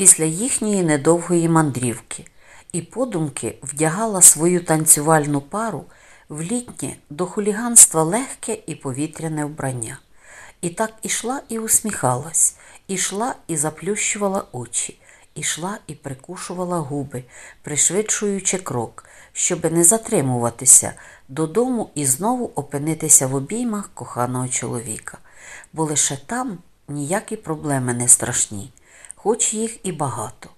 після їхньої недовгої мандрівки, і подумки вдягала свою танцювальну пару в літнє до хуліганства легке і повітряне вбрання. І так ішла і усміхалась, ішла і заплющувала очі, ішла і прикушувала губи, пришвидшуючи крок, щоби не затримуватися додому і знову опинитися в обіймах коханого чоловіка. Бо лише там ніякі проблеми не страшні, хоч їх і багато.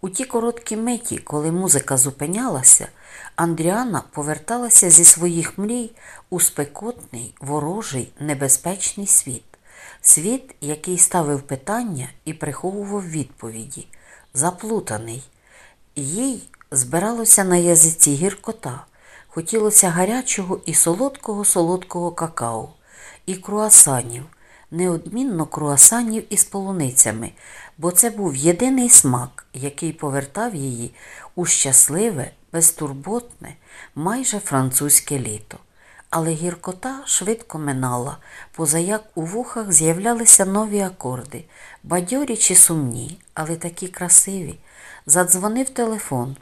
У ті короткі миті, коли музика зупинялася, Андріана поверталася зі своїх мрій у спекотний, ворожий, небезпечний світ, світ, який ставив питання і приховував відповіді, заплутаний. Їй збиралося на язиці гіркота, хотілося гарячого і солодкого солодкого какао, і круасанів, неодмінно круасанів із полуницями, бо це був єдиний смак, який повертав її у щасливе, безтурботне, майже французьке літо. Але гіркота швидко минала, позаяк у вухах з'являлися нові акорди, бадьорі чи сумні, але такі красиві. Задзвонив телефон.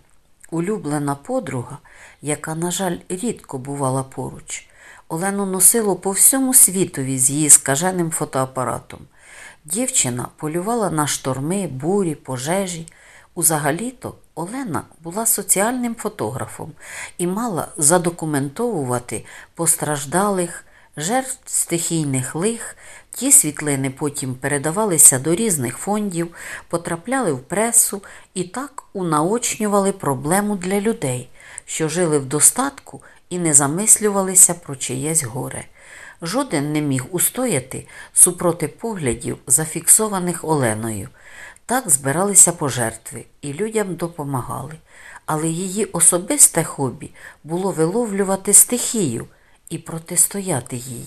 Улюблена подруга, яка, на жаль, рідко бувала поруч. Олену носило по всьому світові з її скаженим фотоапаратом. Дівчина полювала на шторми, бурі, пожежі. Узагалі-то Олена була соціальним фотографом і мала задокументовувати постраждалих, жертв стихійних лих. Ті світлини потім передавалися до різних фондів, потрапляли в пресу і так унаочнювали проблему для людей, що жили в достатку і не замислювалися про чиєсь горе. Жоден не міг устояти супроти поглядів, зафіксованих Оленою. Так збиралися пожертви і людям допомагали. Але її особисте хобі було виловлювати стихію і протистояти їй.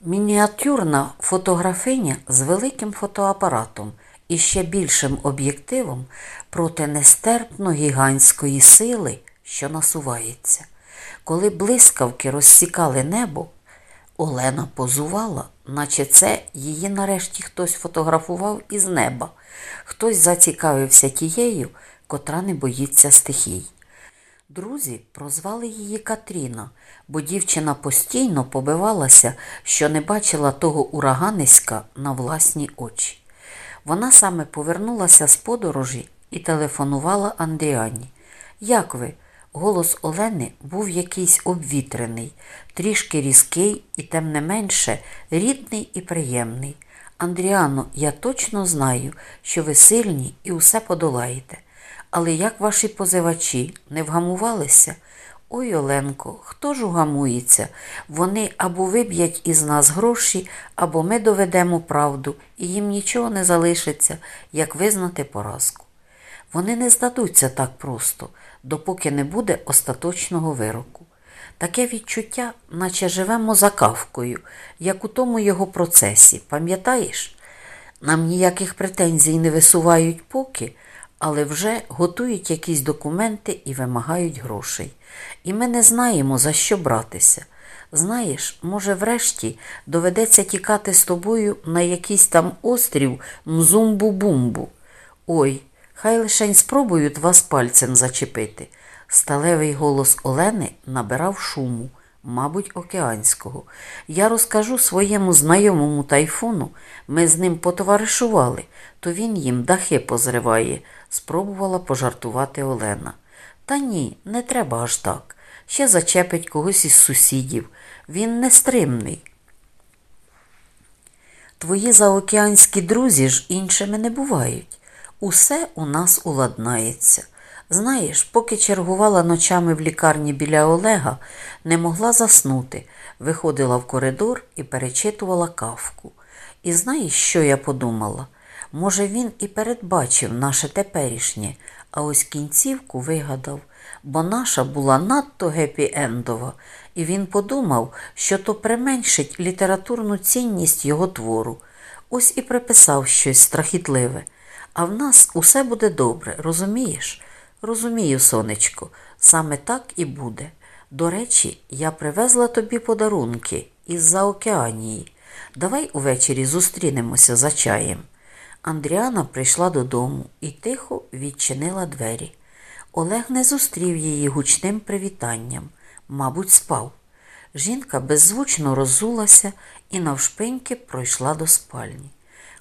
Мініатюрна фотографиня з великим фотоапаратом і ще більшим об'єктивом проти нестерпно гігантської сили, що насувається. Коли блискавки розсікали небо, Олена позувала, наче це її нарешті хтось фотографував із неба. Хтось зацікавився тією, котра не боїться стихій. Друзі прозвали її Катріна, бо дівчина постійно побивалася, що не бачила того ураганиська на власні очі. Вона саме повернулася з подорожі і телефонувала Андріані. Як ви? Голос Олени був якийсь обвітрений, трішки різкий і, тим не менше, рідний і приємний. Андріано, я точно знаю, що ви сильні і усе подолаєте. Але як ваші позивачі не вгамувалися? Ой, Оленко, хто ж угамується? Вони або виб'ять із нас гроші, або ми доведемо правду, і їм нічого не залишиться, як визнати поразку. Вони не здадуться так просто, допоки не буде остаточного вироку. Таке відчуття, наче живемо за кавкою, як у тому його процесі, пам'ятаєш? Нам ніяких претензій не висувають поки, але вже готують якісь документи і вимагають грошей. І ми не знаємо, за що братися. Знаєш, може, врешті доведеться тікати з тобою на якийсь там острів Мзумбу-бумбу. Ой, хай лишень спробують вас пальцем зачепити. Сталевий голос Олени набирав шуму, мабуть, океанського. Я розкажу своєму знайомому тайфуну, ми з ним потоваришували, то він їм дахи позриває, спробувала пожартувати Олена. Та ні, не треба аж так. Ще зачепить когось із сусідів. Він нестримний. Твої заокеанські друзі ж іншими не бувають. Усе у нас уладнається. Знаєш, поки чергувала ночами в лікарні біля Олега, не могла заснути, виходила в коридор і перечитувала кавку. І знаєш, що я подумала? Може, він і передбачив наше теперішнє, а ось кінцівку вигадав, бо наша була надто гепі-ендова, і він подумав, що то применшить літературну цінність його твору. Ось і приписав щось страхітливе. А в нас усе буде добре, розумієш? Розумію, сонечко, саме так і буде. До речі, я привезла тобі подарунки із-за океанії. Давай увечері зустрінемося за чаєм. Андріана прийшла додому і тихо відчинила двері. Олег не зустрів її гучним привітанням, мабуть, спав. Жінка беззвучно роззулася і навшпиньки пройшла до спальні.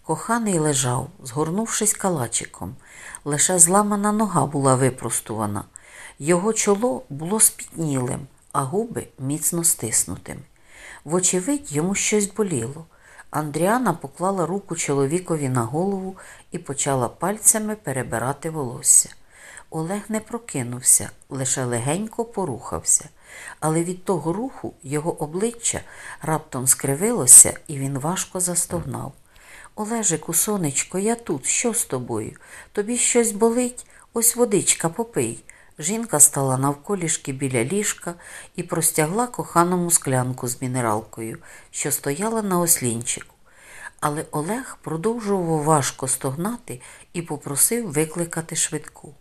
Коханий лежав, згорнувшись калачиком. Лише зламана нога була випростувана. Його чоло було спітнілим, а губи міцно стиснутими. Вочевидь, йому щось боліло. Андріана поклала руку чоловікові на голову і почала пальцями перебирати волосся. Олег не прокинувся, лише легенько порухався, але від того руху його обличчя раптом скривилося, і він важко застогнав. Олежику, сонечко, я тут. Що з тобою? Тобі щось болить? Ось водичка попий. Жінка стала навколішки біля ліжка і простягла коханому склянку з мінералкою, що стояла на ослінчику. Але Олег продовжував важко стогнати і попросив викликати швидку.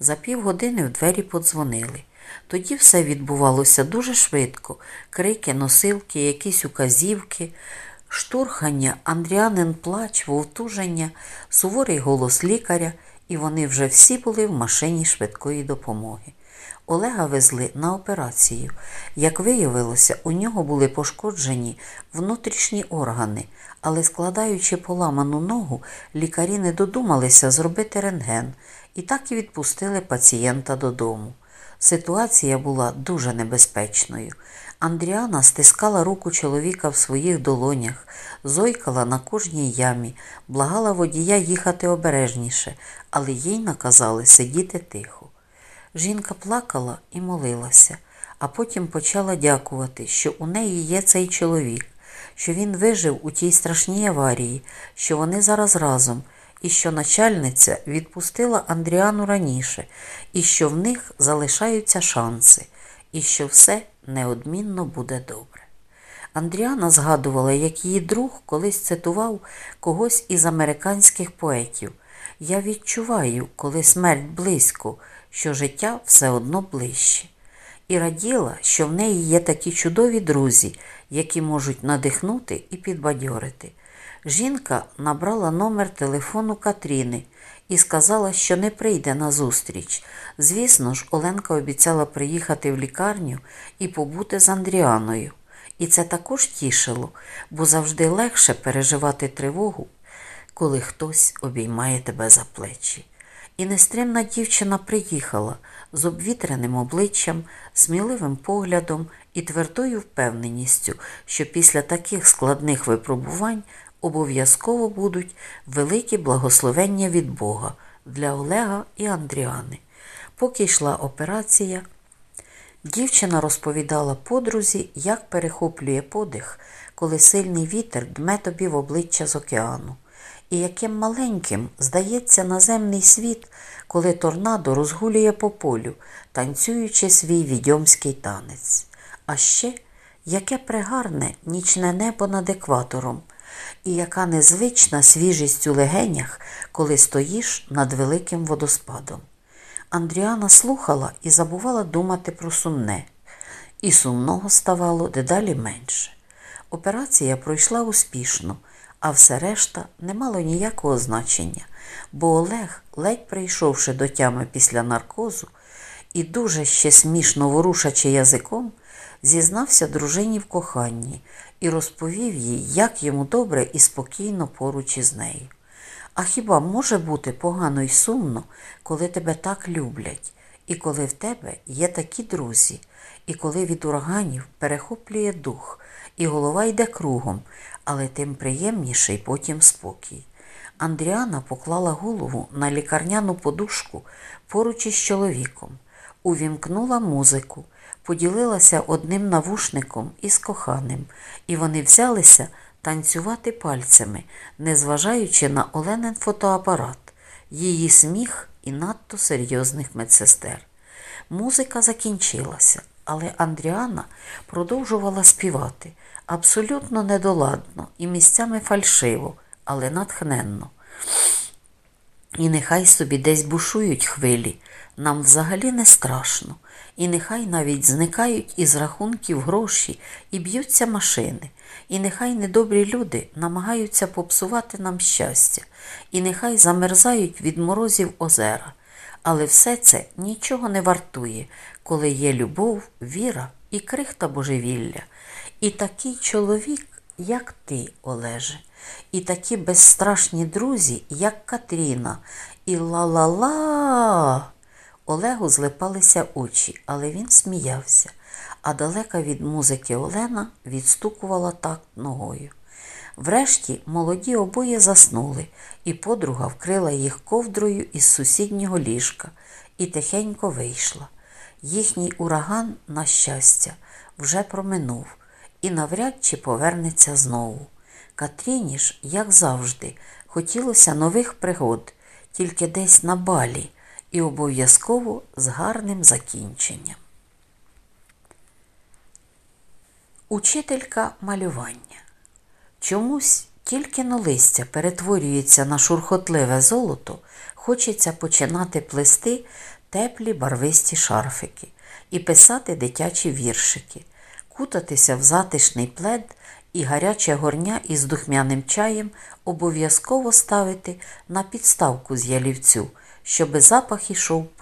За півгодини в двері подзвонили. Тоді все відбувалося дуже швидко: крики, носилки, якісь указівки, штурхання, Андріанин плач, вовтуження, суворий голос лікаря, і вони вже всі були в машині швидкої допомоги. Олега везли на операцію. Як виявилося, у нього були пошкоджені внутрішні органи, але складаючи поламану ногу, лікарі не додумалися зробити рентген і так і відпустили пацієнта додому. Ситуація була дуже небезпечною. Андріана стискала руку чоловіка в своїх долонях, зойкала на кожній ямі, благала водія їхати обережніше, але їй наказали сидіти тихо. Жінка плакала і молилася, а потім почала дякувати, що у неї є цей чоловік, що він вижив у тій страшній аварії, що вони зараз разом, і що начальниця відпустила Андріану раніше, і що в них залишаються шанси, і що все неодмінно буде добре. Андріана згадувала, як її друг колись цитував когось із американських поетів. Я відчуваю, коли смерть близько, що життя все одно ближче. І раділа, що в неї є такі чудові друзі, які можуть надихнути і підбадьорити. Жінка набрала номер телефону Катріни і сказала, що не прийде на зустріч. Звісно ж, Оленка обіцяла приїхати в лікарню і побути з Андріаною. І це також тішило, бо завжди легше переживати тривогу, коли хтось обіймає тебе за плечі. І нестримна дівчина приїхала з обвітреним обличчям, сміливим поглядом і твердою впевненістю, що після таких складних випробувань обов'язково будуть великі благословення від Бога для Олега і Андріани. Поки йшла операція, дівчина розповідала подрузі, як перехоплює подих, коли сильний вітер дме тобі в обличчя з океану. І яким маленьким здається наземний світ, коли торнадо розгулює по полю, танцюючи свій відьомський танець. А ще яке пригарне нічне небо над екватором, і яка незвична свіжість у легенях, коли стоїш над великим водоспадом. Андріана слухала і забувала думати про сумне, і сумного ставало дедалі менше. Операція пройшла успішно, а все решта не мало ніякого значення, бо Олег, ледь прийшовши до тями після наркозу і дуже ще смішно ворушачи язиком, зізнався дружині в коханні і розповів їй, як йому добре і спокійно поруч із нею. А хіба може бути погано й сумно, коли тебе так люблять, і коли в тебе є такі друзі, і коли від ураганів перехоплює дух, і голова йде кругом, але тим приємніший потім спокій. Андріана поклала голову на лікарняну подушку поруч із чоловіком, увімкнула музику, поділилася одним навушником із коханим, і вони взялися танцювати пальцями, незважаючи на Оленин фотоапарат, її сміх і надто серйозних медсестер. Музика закінчилася, але Андріана продовжувала співати абсолютно недоладно і місцями фальшиво, але натхненно. І нехай собі десь бушують хвилі, нам взагалі не страшно, і нехай навіть зникають із рахунків гроші і б'ються машини, і нехай недобрі люди намагаються попсувати нам щастя, і нехай замерзають від морозів озера. Але все це нічого не вартує, коли є любов, віра і крихта божевілля. І такий чоловік, як ти, Олеже, і такі безстрашні друзі, як Катріна, і ла-ла-ла. Олегу злипалися очі, але він сміявся, а далека від музики Олена відстукувала так ногою. Врешті молоді обоє заснули, і подруга вкрила їх ковдрою із сусіднього ліжка і тихенько вийшла. Їхній ураган, на щастя, вже проминув і навряд чи повернеться знову. Катріні ж, як завжди, хотілося нових пригод, тільки десь на балі, і обов'язково з гарним закінченням. Учителька малювання. Чомусь тільки но листя перетворюється на шурхотливе золото, хочеться починати плести теплі барвисті шарфики. і писати дитячі віршики, кутатися в затишний плед і гаряче горня із духмяним чаєм обов'язково ставити на підставку з ялівцю, щоби запах ішов